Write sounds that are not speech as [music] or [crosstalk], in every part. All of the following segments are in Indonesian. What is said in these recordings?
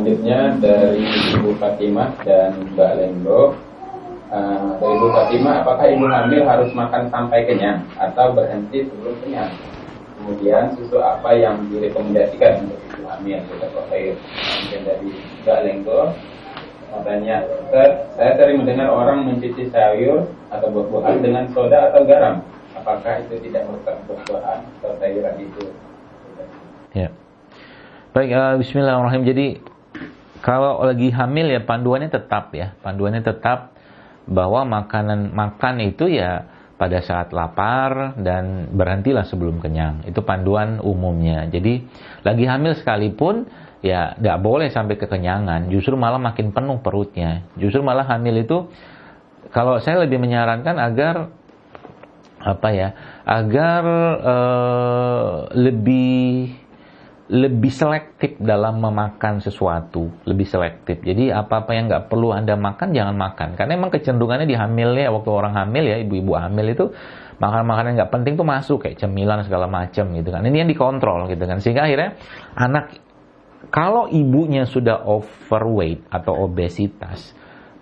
selanjutnya dari Ibu Fatimah dan Mbak Lenggo. Uh, dari Ibu Fatimah, apakah ibu hamil harus makan sampai kenyang atau berhenti sebelum kenyang? Kemudian susu apa yang direkomendasikan untuk ibu hamil? Kita air. Kemudian dari Mbak Lenggo, katanya, saya sering mendengar orang mencuci sayur atau buah-buahan dengan soda atau garam. Apakah itu tidak merupakan buah-buahan atau sayuran itu? Ya. Baik, uh, Bismillahirrahmanirrahim. Jadi kalau lagi hamil ya panduannya tetap ya, panduannya tetap bahwa makanan makan itu ya pada saat lapar dan berhentilah sebelum kenyang. Itu panduan umumnya. Jadi lagi hamil sekalipun ya nggak boleh sampai kekenyangan. Justru malah makin penuh perutnya. Justru malah hamil itu kalau saya lebih menyarankan agar apa ya, agar uh, lebih lebih selektif dalam memakan sesuatu, lebih selektif. Jadi apa-apa yang nggak perlu anda makan jangan makan, karena emang kecenderungannya di hamilnya waktu orang hamil ya ibu-ibu hamil itu makan makanan nggak penting tuh masuk kayak cemilan segala macam gitu kan. Ini yang dikontrol gitu kan, sehingga akhirnya anak kalau ibunya sudah overweight atau obesitas,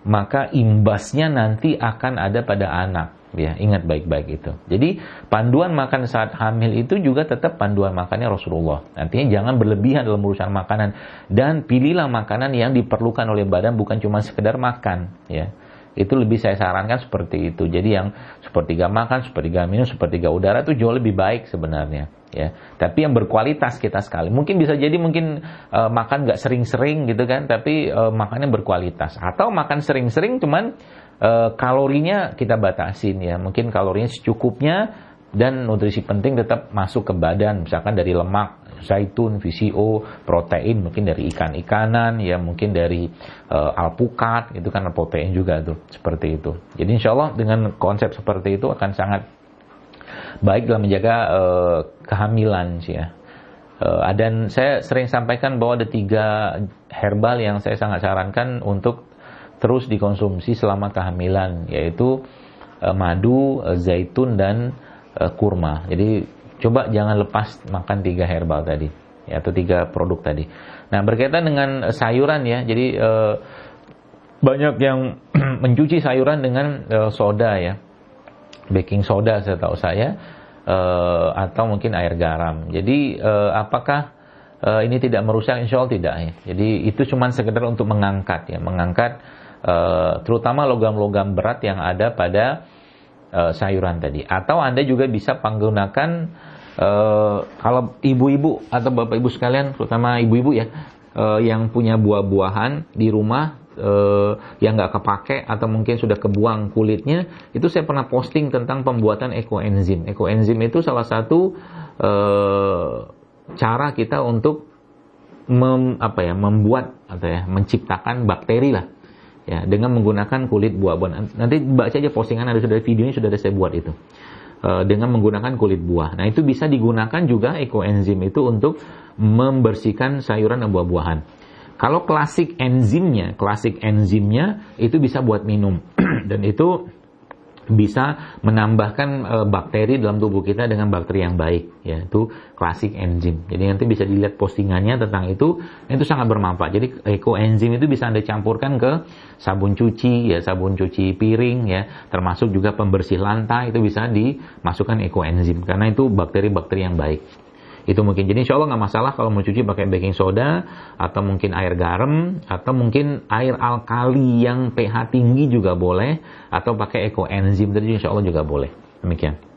maka imbasnya nanti akan ada pada anak Ya, ingat baik-baik itu. Jadi, panduan makan saat hamil itu juga tetap panduan makannya Rasulullah. Artinya jangan berlebihan dalam urusan makanan dan pilihlah makanan yang diperlukan oleh badan bukan cuma sekedar makan, ya. Itu lebih saya sarankan seperti itu. Jadi yang sepertiga makan, sepertiga minum, sepertiga udara itu jauh lebih baik sebenarnya, ya. Tapi yang berkualitas kita sekali. Mungkin bisa jadi mungkin uh, makan nggak sering-sering gitu kan, tapi uh, makannya berkualitas. Atau makan sering-sering cuman e, kalorinya kita batasin ya. Mungkin kalorinya secukupnya dan nutrisi penting tetap masuk ke badan. Misalkan dari lemak, zaitun, VCO, protein mungkin dari ikan-ikanan, ya mungkin dari e, alpukat, itu kan protein juga tuh, seperti itu. Jadi insya Allah dengan konsep seperti itu akan sangat baik dalam menjaga e, kehamilan sih ya. Uh, dan saya sering sampaikan bahwa ada tiga herbal yang saya sangat sarankan untuk terus dikonsumsi selama kehamilan yaitu uh, madu, uh, zaitun dan uh, kurma. Jadi coba jangan lepas makan tiga herbal tadi ya, atau tiga produk tadi. Nah berkaitan dengan sayuran ya, jadi uh, banyak yang [clears throat] mencuci sayuran dengan uh, soda ya, baking soda saya tahu saya uh, atau mungkin air garam. Jadi uh, apakah uh, ini tidak merusak? Insya Allah tidak ya. Jadi itu cuma sekedar untuk mengangkat ya, mengangkat Eh, terutama logam-logam berat yang ada pada uh, sayuran tadi. Atau Anda juga bisa menggunakan uh, kalau ibu-ibu atau bapak ibu sekalian, terutama ibu-ibu ya, yang punya buah-buahan di rumah uh, yang nggak kepake atau mungkin sudah kebuang kulitnya, itu saya pernah posting tentang pembuatan ekoenzim. Ekoenzim itu salah satu uh, cara kita untuk mem, apa ya membuat atau ya menciptakan bakteri lah ya dengan menggunakan kulit buah-buahan. Nanti baca aja postingan ada sudah videonya sudah ada saya buat itu. Uh, dengan menggunakan kulit buah. Nah, itu bisa digunakan juga ekoenzim itu untuk membersihkan sayuran dan buah-buahan. Kalau klasik enzimnya, klasik enzimnya itu bisa buat minum [clears throat] dan itu bisa menambahkan e, bakteri dalam tubuh kita dengan bakteri yang baik ya itu klasik enzim jadi nanti bisa dilihat postingannya tentang itu itu sangat bermanfaat. Jadi ekoenzim itu bisa anda campurkan ke sabun cuci ya sabun cuci piring ya. Termasuk juga pembersih lantai itu bisa dimasukkan ekoenzim karena itu bakteri-bakteri yang baik itu mungkin. Jadi insya Allah nggak masalah kalau mau cuci pakai baking soda atau mungkin air garam atau mungkin air alkali yang pH tinggi juga boleh atau pakai ekoenzim tadi insya Allah juga boleh. Demikian